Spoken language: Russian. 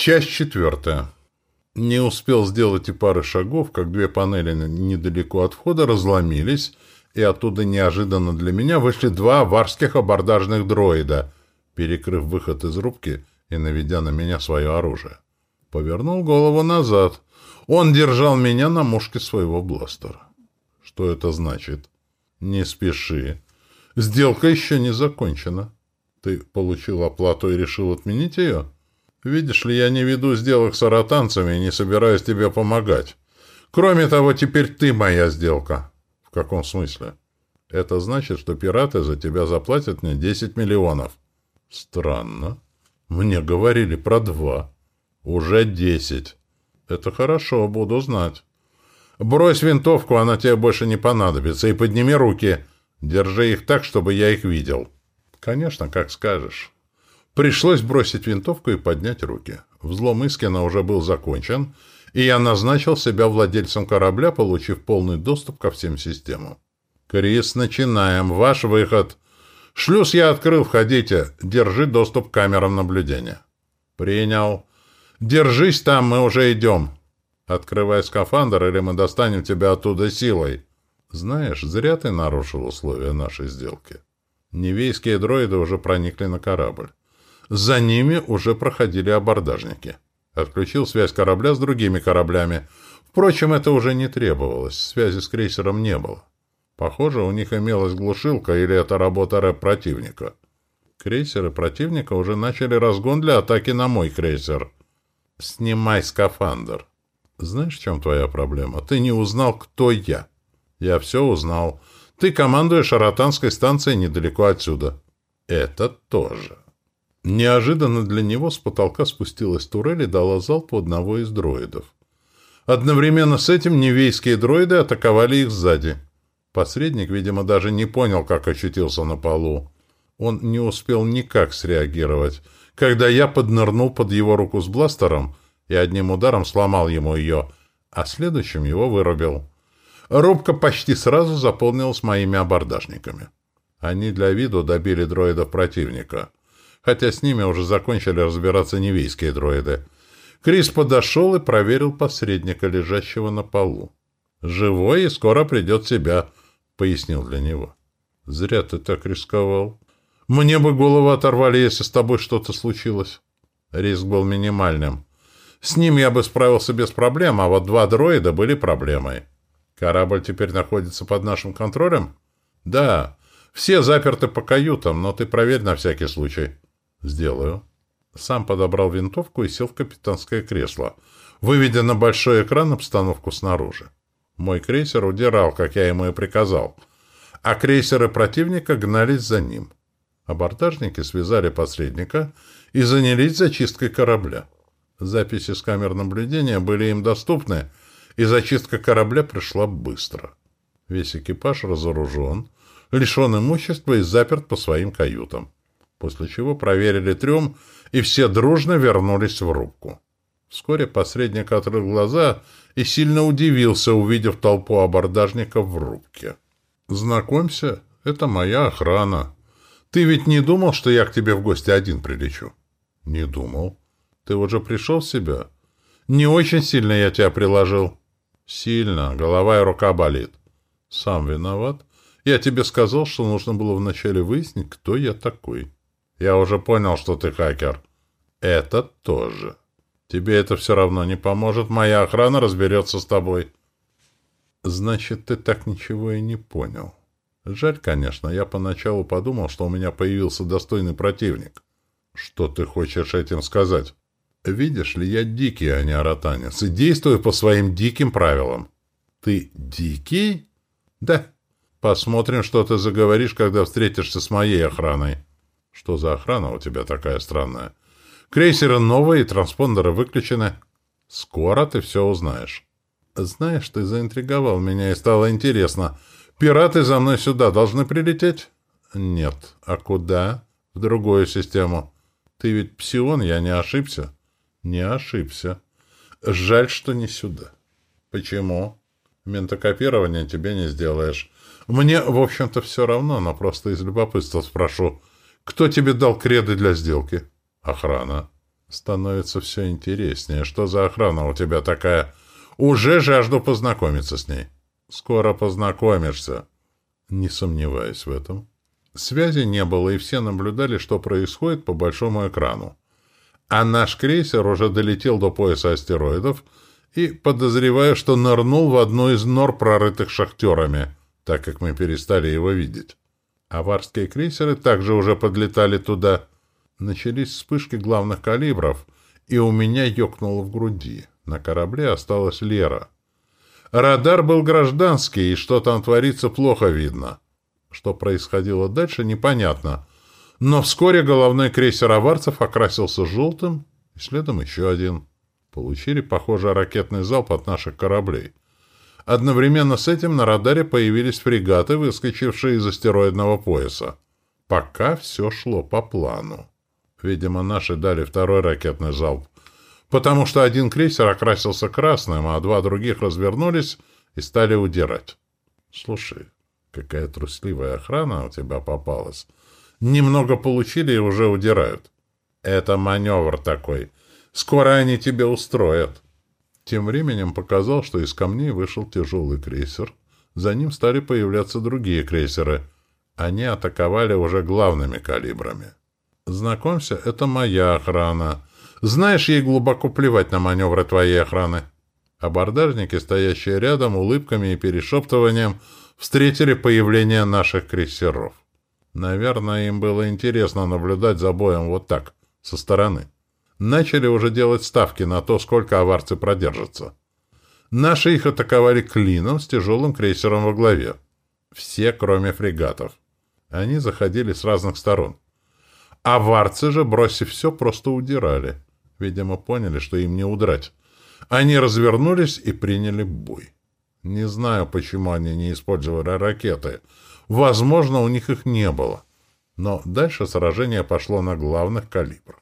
Часть четвертая. Не успел сделать и пары шагов, как две панели недалеко от входа разломились, и оттуда неожиданно для меня вышли два варских абордажных дроида, перекрыв выход из рубки и наведя на меня свое оружие. Повернул голову назад. Он держал меня на мушке своего бластера. Что это значит? Не спеши. Сделка еще не закончена. Ты получил оплату и решил отменить ее? Видишь ли, я не веду сделок с аратанцами и не собираюсь тебе помогать. Кроме того, теперь ты моя сделка. В каком смысле? Это значит, что пираты за тебя заплатят мне 10 миллионов. Странно. Мне говорили про два. Уже 10. Это хорошо, буду знать. Брось винтовку, она тебе больше не понадобится, и подними руки. Держи их так, чтобы я их видел. Конечно, как скажешь. Пришлось бросить винтовку и поднять руки. Взлом Искина уже был закончен, и я назначил себя владельцем корабля, получив полный доступ ко всем системам. «Крис, начинаем. Ваш выход. Шлюз я открыл, входите. Держи доступ к камерам наблюдения». «Принял. Держись там, мы уже идем. Открывай скафандр, или мы достанем тебя оттуда силой». «Знаешь, зря ты нарушил условия нашей сделки». Невейские дроиды уже проникли на корабль. За ними уже проходили абордажники. Отключил связь корабля с другими кораблями. Впрочем, это уже не требовалось, связи с крейсером не было. Похоже, у них имелась глушилка или это работа рэп противника. Крейсеры противника уже начали разгон для атаки на мой крейсер. «Снимай скафандр». «Знаешь, в чем твоя проблема? Ты не узнал, кто я». «Я все узнал. Ты командуешь Аратанской станцией недалеко отсюда». «Это тоже». Неожиданно для него с потолка спустилась турель и дала залп одного из дроидов. Одновременно с этим невейские дроиды атаковали их сзади. Посредник, видимо, даже не понял, как очутился на полу. Он не успел никак среагировать, когда я поднырнул под его руку с бластером и одним ударом сломал ему ее, а следующим его вырубил. Рубка почти сразу заполнилась моими абордажниками. Они для виду добили дроидов противника — хотя с ними уже закончили разбираться невийские дроиды. Крис подошел и проверил посредника, лежащего на полу. «Живой и скоро придет в себя», — пояснил для него. «Зря ты так рисковал. Мне бы голову оторвали, если с тобой что-то случилось». Риск был минимальным. С ним я бы справился без проблем, а вот два дроида были проблемой. Корабль теперь находится под нашим контролем? Да. Все заперты по каютам, но ты проверь на всякий случай. «Сделаю». Сам подобрал винтовку и сел в капитанское кресло, выведя на большой экран обстановку снаружи. Мой крейсер удирал, как я ему и приказал, а крейсеры противника гнались за ним. Абордажники связали посредника и занялись зачисткой корабля. Записи с камер наблюдения были им доступны, и зачистка корабля пришла быстро. Весь экипаж разоружен, лишен имущества и заперт по своим каютам после чего проверили трюм, и все дружно вернулись в рубку. Вскоре посредник открыл глаза и сильно удивился, увидев толпу абордажников в рубке. «Знакомься, это моя охрана. Ты ведь не думал, что я к тебе в гости один прилечу?» «Не думал. Ты уже пришел в себя?» «Не очень сильно я тебя приложил». «Сильно. Голова и рука болит». «Сам виноват. Я тебе сказал, что нужно было вначале выяснить, кто я такой». Я уже понял, что ты хакер. Это тоже. Тебе это все равно не поможет. Моя охрана разберется с тобой. Значит, ты так ничего и не понял. Жаль, конечно. Я поначалу подумал, что у меня появился достойный противник. Что ты хочешь этим сказать? Видишь ли, я дикий, а не аратанец, и действую по своим диким правилам. Ты дикий? Да. Посмотрим, что ты заговоришь, когда встретишься с моей охраной. Что за охрана у тебя такая странная? Крейсеры новые, транспондеры выключены. Скоро ты все узнаешь. Знаешь, ты заинтриговал меня и стало интересно. Пираты за мной сюда должны прилететь? Нет. А куда? В другую систему. Ты ведь псион, я не ошибся? Не ошибся. Жаль, что не сюда. Почему? Ментокопирование тебе не сделаешь. Мне, в общем-то, все равно, но просто из любопытства спрошу. Кто тебе дал креды для сделки? Охрана. Становится все интереснее. Что за охрана у тебя такая? Уже жажду познакомиться с ней. Скоро познакомишься. Не сомневаюсь в этом. Связи не было, и все наблюдали, что происходит по большому экрану. А наш крейсер уже долетел до пояса астероидов и, подозреваю, что нырнул в одну из нор, прорытых шахтерами, так как мы перестали его видеть. Аварские крейсеры также уже подлетали туда. Начались вспышки главных калибров, и у меня ёкнуло в груди. На корабле осталась Лера. Радар был гражданский, и что там творится, плохо видно. Что происходило дальше, непонятно. Но вскоре головной крейсер аварцев окрасился желтым, и следом еще один. Получили, похоже, ракетный залп от наших кораблей. Одновременно с этим на радаре появились фрегаты, выскочившие из астероидного пояса. Пока все шло по плану. Видимо, наши дали второй ракетный залп, потому что один крейсер окрасился красным, а два других развернулись и стали удирать. Слушай, какая трусливая охрана у тебя попалась. Немного получили и уже удирают. Это маневр такой. Скоро они тебе устроят. Тем временем показал, что из камней вышел тяжелый крейсер. За ним стали появляться другие крейсеры. Они атаковали уже главными калибрами. Знакомься, это моя охрана. Знаешь, ей глубоко плевать на маневры твоей охраны. Абордажники, стоящие рядом, улыбками и перешептыванием, встретили появление наших крейсеров. Наверное, им было интересно наблюдать за боем вот так, со стороны. Начали уже делать ставки на то, сколько аварцы продержатся. Наши их атаковали клином с тяжелым крейсером во главе. Все, кроме фрегатов. Они заходили с разных сторон. Аварцы же, бросив все, просто удирали. Видимо, поняли, что им не удрать. Они развернулись и приняли бой. Не знаю, почему они не использовали ракеты. Возможно, у них их не было. Но дальше сражение пошло на главных калибрах.